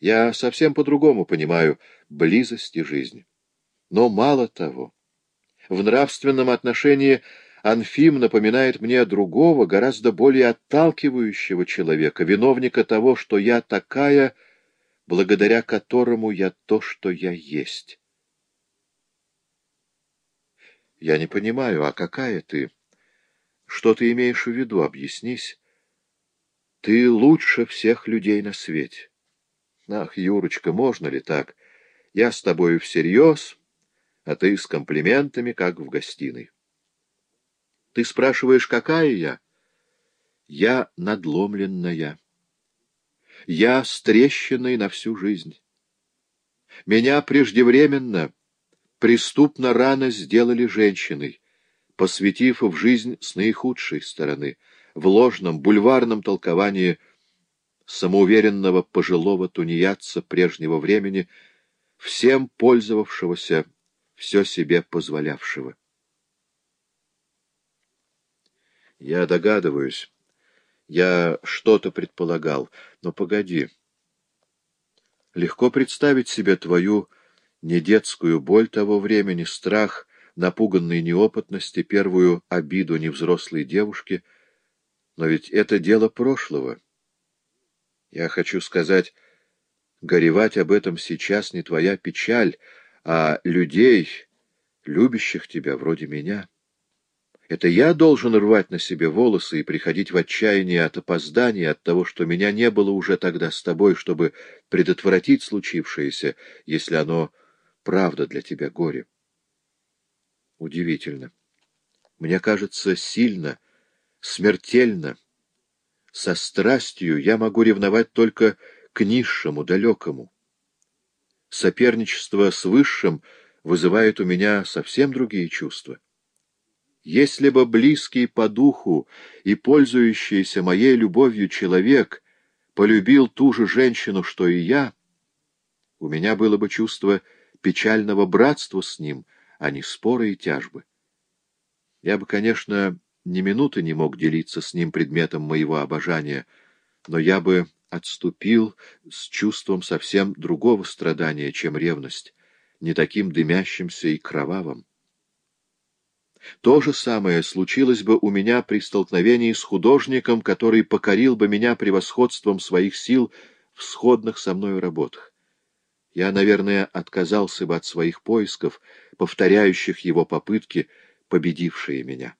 Я совсем по-другому понимаю близость и жизнь. Но мало того. В нравственном отношении Анфим напоминает мне другого, гораздо более отталкивающего человека, виновника того, что я такая, благодаря которому я то, что я есть. Я не понимаю, а какая ты? Что ты имеешь в виду? Объяснись. Ты лучше всех людей на свете. Ах, Юрочка, можно ли так? Я с тобою всерьез, а ты с комплиментами, как в гостиной. Ты спрашиваешь, какая я? Я надломленная. Я с на всю жизнь. Меня преждевременно, преступно рано сделали женщиной, посвятив в жизнь с наихудшей стороны, в ложном, бульварном толковании самоуверенного пожилого тунеядца прежнего времени, всем пользовавшегося, все себе позволявшего. Я догадываюсь. Я что-то предполагал. Но погоди. Легко представить себе твою недетскую боль того времени, страх, напуганной неопытности, первую обиду невзрослой девушки. Но ведь это дело прошлого. Я хочу сказать, горевать об этом сейчас не твоя печаль, а людей, любящих тебя, вроде меня. Это я должен рвать на себе волосы и приходить в отчаяние от опоздания, от того, что меня не было уже тогда с тобой, чтобы предотвратить случившееся, если оно правда для тебя горе. Удивительно. Мне кажется, сильно, смертельно, со страстью я могу ревновать только к низшему, далекому. Соперничество с высшим вызывает у меня совсем другие чувства. Если бы близкий по духу и пользующийся моей любовью человек полюбил ту же женщину, что и я, у меня было бы чувство печального братства с ним, а не споры и тяжбы. Я бы, конечно, ни минуты не мог делиться с ним предметом моего обожания, но я бы отступил с чувством совсем другого страдания, чем ревность, не таким дымящимся и кровавым. То же самое случилось бы у меня при столкновении с художником, который покорил бы меня превосходством своих сил в сходных со мною работах. Я, наверное, отказался бы от своих поисков, повторяющих его попытки, победившие меня.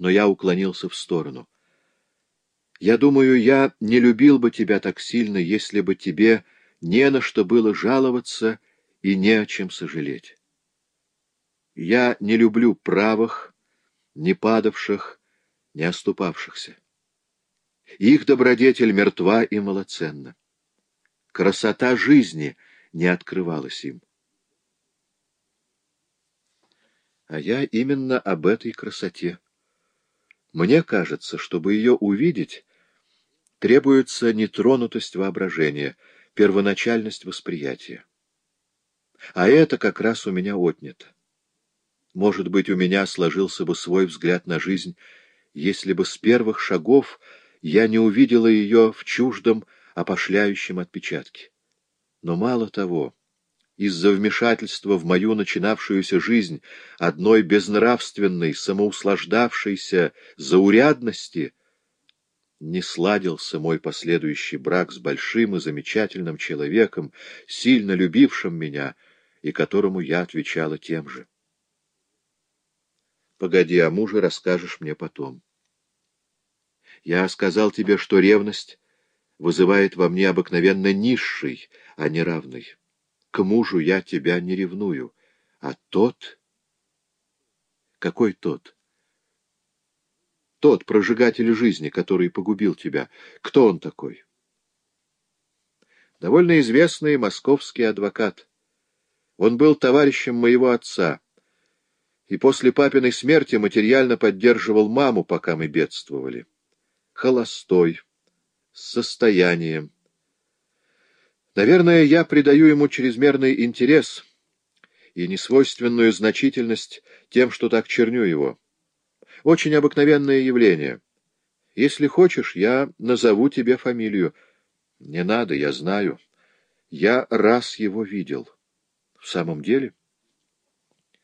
Но я уклонился в сторону. Я думаю, я не любил бы тебя так сильно, если бы тебе не на что было жаловаться и не о чем сожалеть. Я не люблю правых, не падавших, не оступавшихся. Их добродетель мертва и малоценна. Красота жизни не открывалась им. А я именно об этой красоте. Мне кажется, чтобы ее увидеть, требуется нетронутость воображения, первоначальность восприятия. А это как раз у меня отнято. Может быть, у меня сложился бы свой взгляд на жизнь, если бы с первых шагов я не увидела ее в чуждом, опошляющем отпечатке. Но мало того, из-за вмешательства в мою начинавшуюся жизнь одной безнравственной, самоуслаждавшейся заурядности не сладился мой последующий брак с большим и замечательным человеком, сильно любившим меня и которому я отвечала тем же. Погоди, о муже расскажешь мне потом. Я сказал тебе, что ревность вызывает во мне обыкновенно низший, а не равный. К мужу я тебя не ревную, а тот... Какой тот? Тот прожигатель жизни, который погубил тебя. Кто он такой? Довольно известный московский адвокат. Он был товарищем моего отца и после папиной смерти материально поддерживал маму, пока мы бедствовали. Холостой, с состоянием. Наверное, я придаю ему чрезмерный интерес и несвойственную значительность тем, что так черню его. Очень обыкновенное явление. Если хочешь, я назову тебе фамилию. Не надо, я знаю. Я раз его видел. В самом деле?